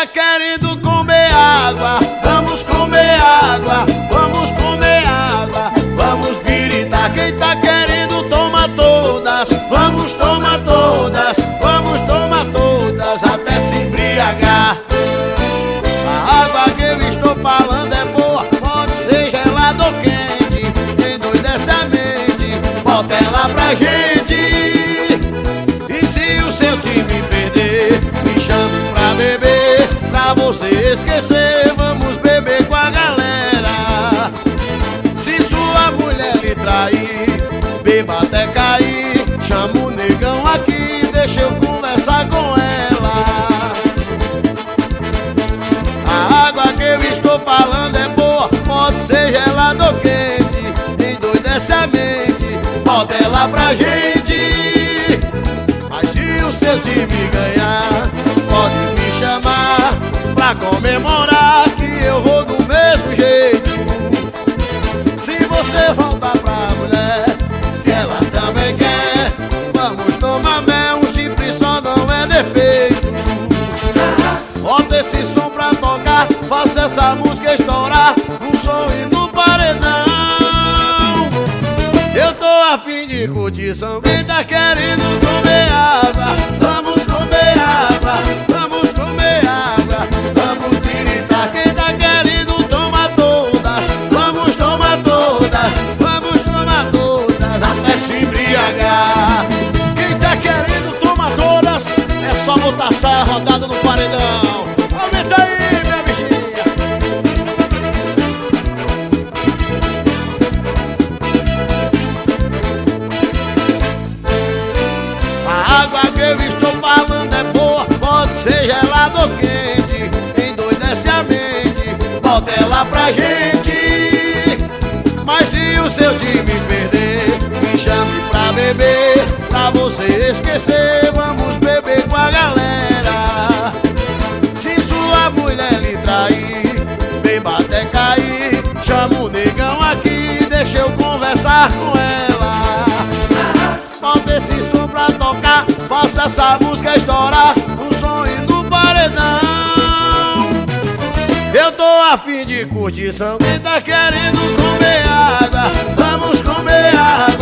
tá querendo comer água, vamos comer água, vamos comer água, vamos gritar. Quem tá querendo tomar todas, vamos tomar todas, vamos tomar todas até se embriagar. A água que eu estou falando é boa, pode ser gelada ou quente, endoidece a mente, bota ela pra gente. Pra você esquecer, vamos beber com a galera. Se sua mulher lhe trair, beba até cair, chama o negão aqui, deixa eu conversar com ela. A água que eu estou falando é boa, pode ser gelada ou quente, endoidece a mente, bota ela pra gente. Faça essa música estourar, no som e no paredão. Eu tô a fim de curtição, quem tá querendo comer água, vamos comer água, vamos comer água, vamos gritar. Quem tá querendo tomar todas, vamos tomar todas, vamos tomar todas, até se embriagar. Quem tá querendo tomar todas, é só botar saia rodada ser gelada ou quente, endoidece a mente, bota ela pra gente. Mas se o seu time perder, me chame pra beber, pra você esquecer, vamos beber com a galera. Se sua mulher lhe trair, beba até cair, chama o negão aqui, deixa eu conversar com ela. Bota esse som pra tocar, faça essa música estourar, Eu tô a fim de curtição, quem tá querendo comer água, vamos comer água,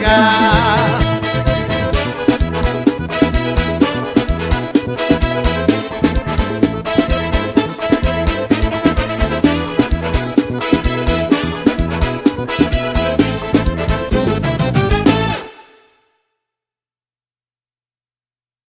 vamos